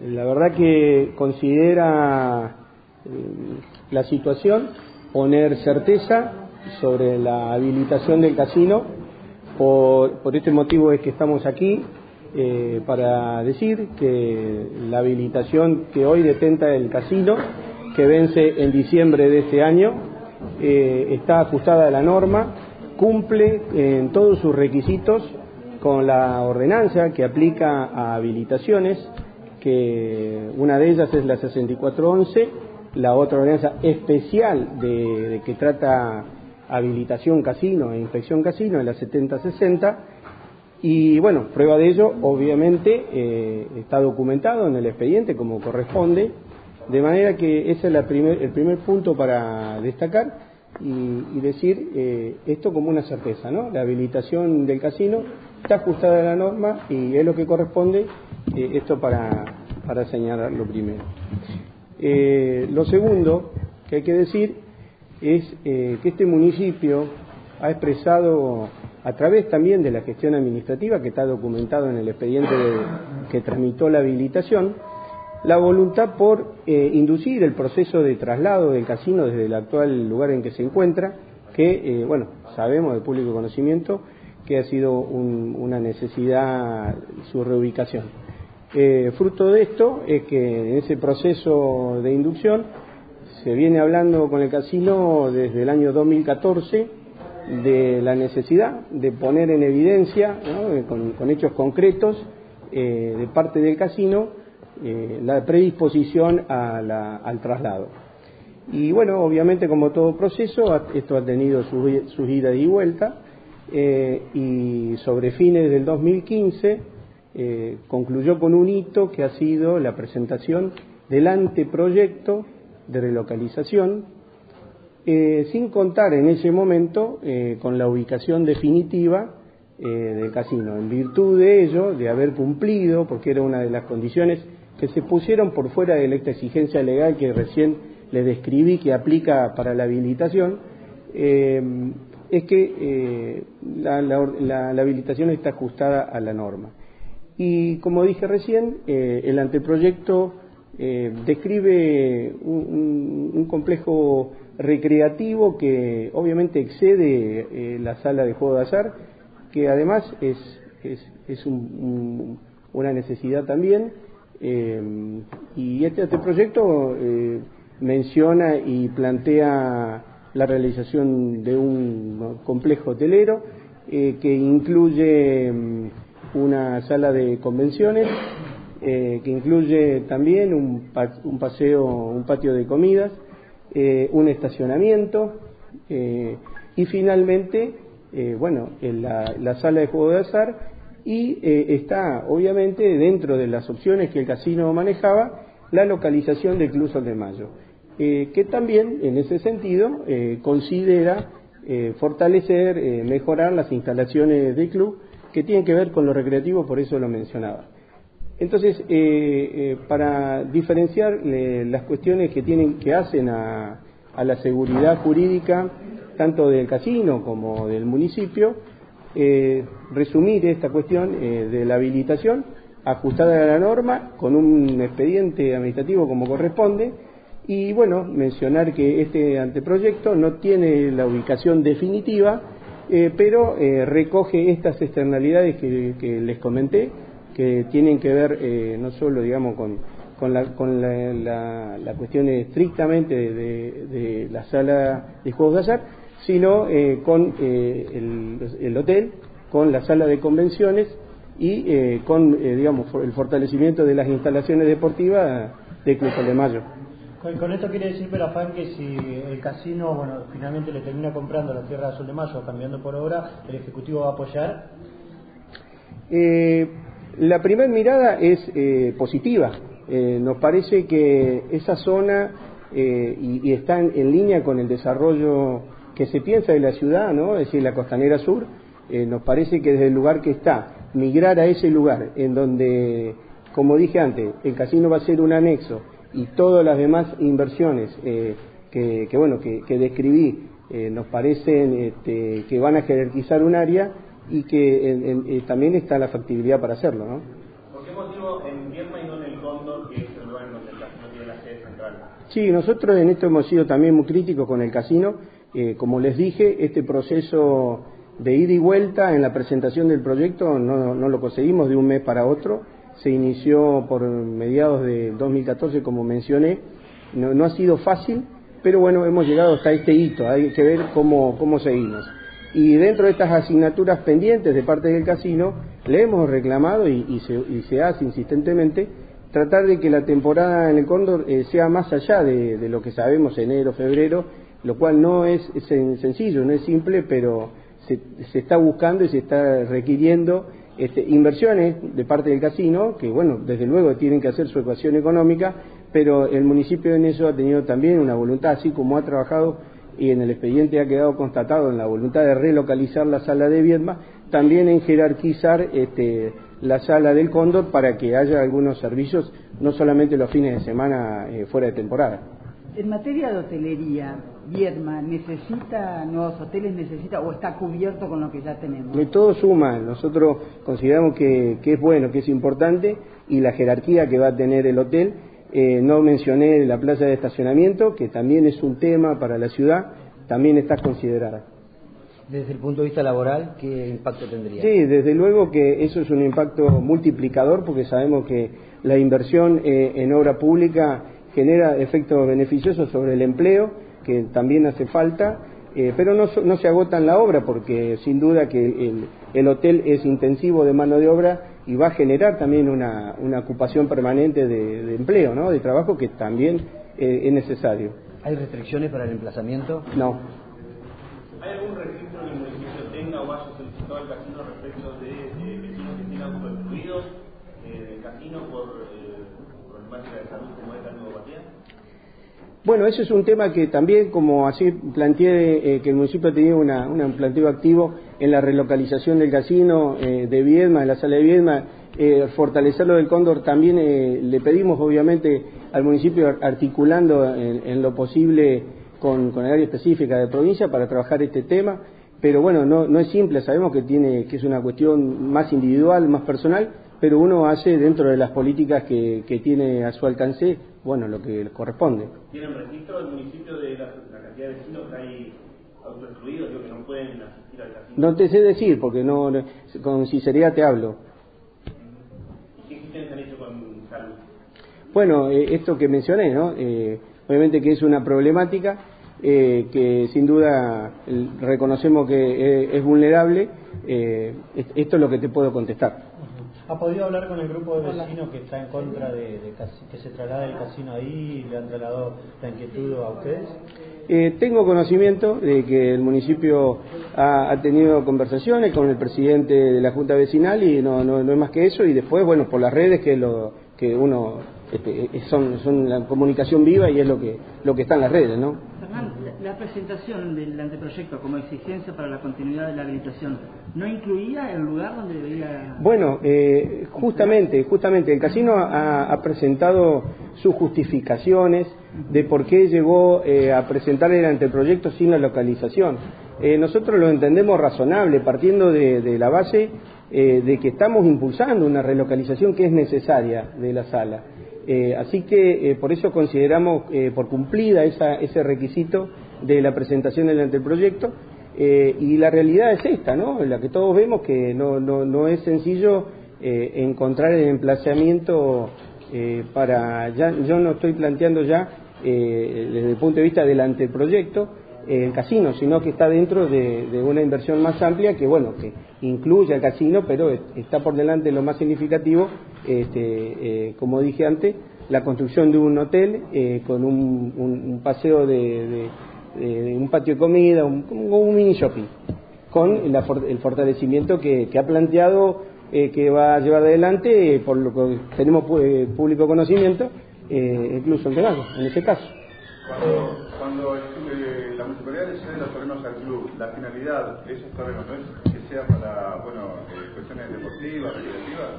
la verdad que considera eh, la situación poner certeza sobre la habilitación del casino. Por, por este motivo es que estamos aquí eh, para decir que la habilitación que hoy detenta el casino, que vence en diciembre de este año, eh, está ajustada a la norma, cumple en todos sus requisitos con la ordenanza que aplica a habilitaciones, que una de ellas es la 6411, la otra ordenanza especial de, que trata habilitación casino e inspección casino es la 7060, y bueno, prueba de ello, obviamente, eh, está documentado en el expediente como corresponde, de manera que ese es el primer punto para destacar y, decir eh, esto como una certeza, ¿no? La habilitación del casino está ajustada a la norma y es lo que corresponde, eh, esto para, para señalar lo primero. Eh, lo segundo que hay que decir es que este municipio ha expresado a través también de la gestión administrativa que está documentado en el expediente que tramitó la habilitación, la voluntad por eh, inducir el proceso de traslado del casino desde el actual lugar en que se encuentra, que, eh, bueno, sabemos de público conocimiento que ha sido una necesidad su reubicación. Eh, fruto de esto es que en ese proceso de inducción se viene hablando con el casino desde el año 2014 de la necesidad de poner en evidencia, con, hechos concretos, de parte del casino, eh, la predisposición al traslado. Y bueno, obviamente como todo proceso, esto ha tenido sus su idas y vueltas eh, y sobre fines del 2015 eh, concluyó con un hito que ha sido la presentación del anteproyecto de relocalización, sin contar en ese momento con la ubicación definitiva del casino. En virtud de ello, de haber cumplido, porque era una de las condiciones que se pusieron por fuera de esta exigencia legal que recién les describí que aplica para la habilitación, eh, es que eh, la, habilitación está ajustada a la norma. Y como dije recién, eh, el anteproyecto describe un, complejo recreativo que obviamente excede la sala de juego de azar, que además es, es, una necesidad también. Eh, y este, proyecto eh, menciona y plantea la realización de un complejo hotelero eh, que incluye mm, una sala de convenciones, que incluye también un, paseo, un patio de comidas, un estacionamiento y finalmente, bueno, la, la, sala de juego de azar y eh, está obviamente dentro de las opciones que el casino manejaba la localización del Club Sol de Mayo, eh, que también en ese sentido eh, considera fortalecer, mejorar las instalaciones del club que tienen que ver con lo recreativo, por eso lo mencionaba. Entonces, para diferenciar las cuestiones que tienen que hacen a la seguridad jurídica tanto del casino como del municipio, eh, resumir esta cuestión eh, de la habilitación ajustada a la norma con un expediente administrativo como corresponde y bueno, mencionar que este anteproyecto no tiene la ubicación definitiva, eh, pero recoge estas externalidades que, les comenté, que tienen que ver no solo, digamos, con, con, la, con la, la, cuestión estrictamente de, la sala de juegos de azar, sino eh, con eh, el, hotel, con la sala de convenciones y eh, con, digamos, el fortalecimiento de las instalaciones deportivas de Club de Mayo. Con, esto quiere decir, Perafán, que si el casino, bueno, finalmente le termina comprando la tierra de Sol de Mayo, cambiando por obra, ¿el Ejecutivo va a apoyar? la primera mirada es positiva. nos parece que esa zona y, y, está en línea con el desarrollo que se piensa de la ciudad, ¿no? es decir, la costanera sur, eh, nos parece que desde el lugar que está, migrar a ese lugar en donde, como dije antes, el casino va a ser un anexo y todas las demás inversiones eh, que, bueno, que, describí eh, nos parecen este, que van a jerarquizar un área y que también está la factibilidad para hacerlo, ¿no? ¿Por qué motivo en Vierma y no en el Cóndor, que la sede central. Sí, nosotros en esto hemos sido también muy críticos con el casino. Eh, como les dije, este proceso de ida y vuelta en la presentación del proyecto no, no lo conseguimos de un mes para otro. Se inició por mediados de 2014, como mencioné. No, no ha sido fácil, pero bueno, hemos llegado hasta este hito. Hay que ver cómo, cómo seguimos. Y dentro de estas asignaturas pendientes de parte del casino, le hemos reclamado y, se, hace insistentemente tratar de que la temporada en el Cóndor eh, sea más allá de, lo que sabemos enero, febrero, lo cual no es, sencillo, no es simple, pero se, está buscando y se está requiriendo este, inversiones de parte del casino, que bueno, desde luego tienen que hacer su ecuación económica, pero el municipio en eso ha tenido también una voluntad, así como ha trabajado y en el expediente ha quedado constatado en la voluntad de relocalizar la sala de Viedma, también en jerarquizar este, la sala del Cóndor para que haya algunos servicios, no solamente los fines de semana eh, fuera de temporada. En materia de hotelería, Viedma, ¿necesita nuevos hoteles, necesita o está cubierto con lo que ya tenemos? De todo suma, nosotros consideramos que, que es bueno, que es importante y la jerarquía que va a tener el hotel eh, no mencioné la playa de estacionamiento, que también es un tema para la ciudad, también está considerada. Desde el punto de vista laboral, ¿qué impacto tendría? Sí, desde luego que eso es un impacto multiplicador porque sabemos que la inversión eh, en obra pública genera efectos beneficiosos sobre el empleo, que también hace falta, eh, pero no, no, se agota en la obra porque sin duda que el, el hotel es intensivo de mano de obra y va a generar también una, una ocupación permanente de, empleo, ¿no? de trabajo que también eh, es necesario. ¿Hay restricciones para el emplazamiento? No. Bueno, ese es un tema que también, como así planteé eh, que el municipio ha tenido una, un planteo activo en la relocalización del casino eh, de Viedma, de la sala de Viedma, eh, fortalecerlo del Cóndor, también le pedimos obviamente al municipio articulando en, lo posible con, con, el área específica de provincia para trabajar este tema, pero bueno, no, no es simple, sabemos que, tiene, que es una cuestión más individual, más personal, pero uno hace dentro de las políticas que, que tiene a su alcance, bueno, lo que corresponde. ¿Tienen registro del municipio de la, cantidad de vecinos que hay autoexcluidos, que no pueden asistir al casino? No te sé decir, porque no, con sinceridad te hablo. ¿Y qué ustedes han hecho con salud? Bueno, eh, esto que mencioné, ¿no? Eh, obviamente que es una problemática eh, que sin duda reconocemos que es vulnerable. esto es lo que te puedo contestar. ¿Ha podido hablar con el grupo de vecinos que está en contra de, que se traslade el casino ahí y le han trasladado la inquietud a ustedes? Eh, tengo conocimiento de que el municipio ha, tenido conversaciones con el presidente de la Junta Vecinal y no, no, no es más que eso y después, bueno, por las redes que lo que uno este, son, son la comunicación viva y es lo que lo que está en las redes, ¿no? La presentación del anteproyecto como exigencia para la continuidad de la habilitación, ¿no incluía el lugar donde debería...? Bueno, eh, justamente, justamente, el casino ha, presentado sus justificaciones de por qué llegó eh, a presentar el anteproyecto sin la localización. Eh, nosotros lo entendemos razonable, partiendo de, la base de que estamos impulsando una relocalización que es necesaria de la sala. así que por eso consideramos por cumplida esa, ese requisito de la presentación del anteproyecto. Eh, y la realidad es esta, ¿no? La que todos vemos que no, no, no es sencillo eh, encontrar el emplazamiento eh, para. Ya, yo no estoy planteando ya desde el punto de vista del anteproyecto el casino, sino que está dentro de, una inversión más amplia que, bueno, que incluye al casino, pero está por delante lo más significativo, este, como dije antes, la construcción de un hotel con un, paseo de eh, un patio de comida, un, un mini shopping, con el fortalecimiento que, ha planteado eh, que va a llevar adelante, eh, por lo que tenemos público conocimiento, incluso en en ese caso. Cuando, cuando la municipalidad le cede los terrenos al club, la finalidad de esos terrenos no es que sea para bueno, cuestiones deportivas, recreativas.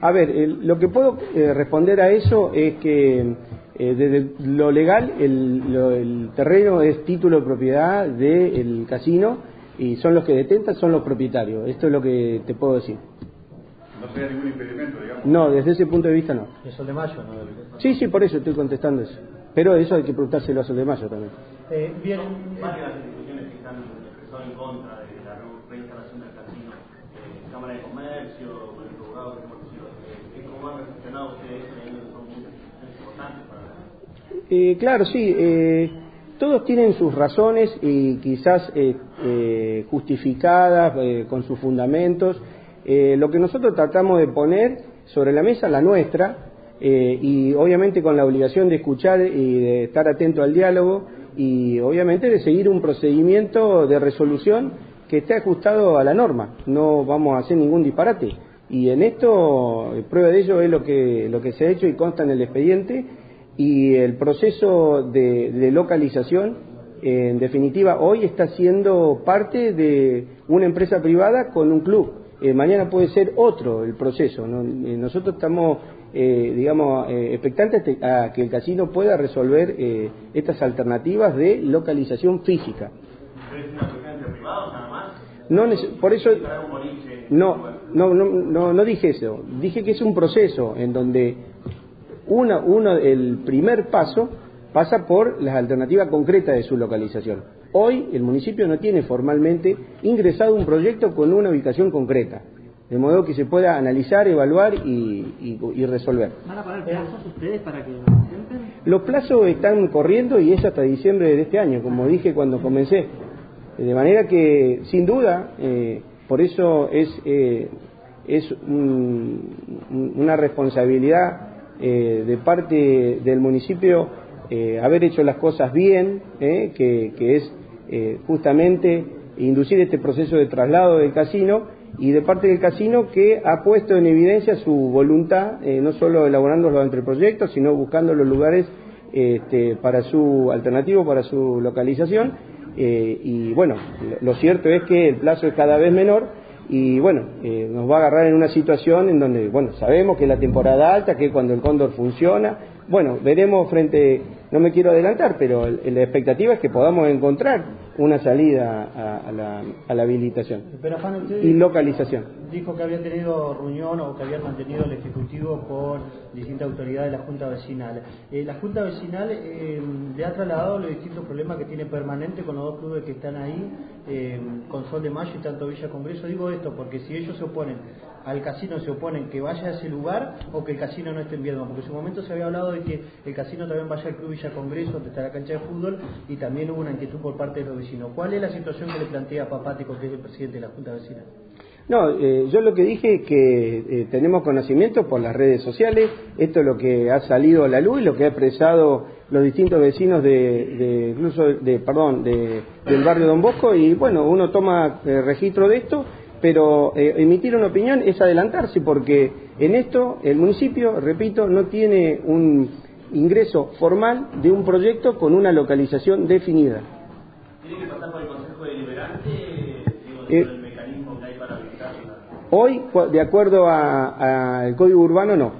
a ver, lo que puedo responder a eso es que eh, desde lo legal, el, terreno es título de propiedad del casino y son los que detentan, son los propietarios. Esto es lo que te puedo decir. ¿No haya ningún impedimento, digamos. No, desde ese punto de vista no. El Sol de Mayo, ¿no? Sí, sí, por eso estoy contestando eso. Pero eso hay que preguntárselo a Sol de Mayo también. Eh, bien, Más que las instituciones que están expresadas en contra de la reinstalación del casino, eh, Cámara de Comercio, con el dicho, eh, ¿cómo han reflexionado ustedes? Eh, son muy importantes para la Eh, claro, sí. eh, todos tienen sus razones y quizás eh, eh, justificadas eh, con sus fundamentos. Eh, lo que nosotros tratamos de poner sobre la mesa la nuestra y obviamente con la obligación de escuchar y de estar atento al diálogo y obviamente de seguir un procedimiento de resolución que esté ajustado a la norma. No vamos a hacer ningún disparate. Y en esto, prueba de ello es lo que, lo que se ha hecho y consta en el expediente y el proceso de, de localización, en definitiva, hoy está siendo parte de una empresa privada con un club. Eh, mañana puede ser otro el proceso. ¿no? Eh, nosotros estamos, eh, digamos, eh, expectantes te- a que el casino pueda resolver estas alternativas de localización física. ¿Pero es una nada más? No por eso no, no, no, no, no dije eso. Dije que es un proceso en donde una, uno, el primer paso pasa por las alternativas concretas de su localización. Hoy el municipio no tiene formalmente ingresado un proyecto con una ubicación concreta, de modo que se pueda analizar, evaluar y, y- y resolver. ¿Van a poner plazos ustedes para que lo presenten? Los plazos están corriendo y es hasta diciembre de este año, como dije cuando comencé. De manera que, sin duda, eh, por eso es, eh, es un- un- una responsabilidad eh, de parte del municipio eh, haber hecho las cosas bien, eh, que, que es eh, justamente inducir este proceso de traslado del casino y de parte del casino que ha puesto en evidencia su voluntad, eh, no solo elaborando los anteproyectos, sino buscando los lugares este, para su alternativo, para su localización. y bueno, lo cierto es que el plazo es cada vez menor y bueno, eh, nos va a agarrar en una situación en donde, bueno, sabemos que es la temporada alta, que cuando el cóndor funciona. Bueno, veremos frente, no me quiero adelantar, pero la expectativa es que podamos encontrar una salida a, a la, a la habilitación pero usted y localización. dijo que había tenido reunión o que había mantenido el Ejecutivo con distintas autoridades de la Junta Vecinal. Eh, la Junta Vecinal eh, le ha trasladado los distintos problemas que tiene permanente con los dos clubes que están ahí, eh, con Sol de Mayo y tanto Villa Congreso. Digo esto porque si ellos se oponen al casino, se oponen que vaya a ese lugar o que el casino no esté en Viedma, porque en su momento se había hablado de que el casino también vaya al Club Congreso, donde está la cancha de fútbol, y también hubo una inquietud por parte de los vecinos. ¿Cuál es la situación que le plantea Papático, que es el presidente de la Junta Vecinal? No, eh, yo lo que dije es que eh, tenemos conocimiento por las redes sociales, esto es lo que ha salido a la luz y lo que ha expresado los distintos vecinos de, incluso de, perdón, de- del barrio Don Bosco y bueno, uno toma eh, registro de esto, pero emitir una opinión es adelantarse porque en esto el municipio, repito, no tiene un ingreso formal de un proyecto con una localización definida. ¿Tiene que pasar por el Consejo Deliberante? Digo, Eh, el mecanismo que hay para. Hoy, de acuerdo a- al Código Urbano, no.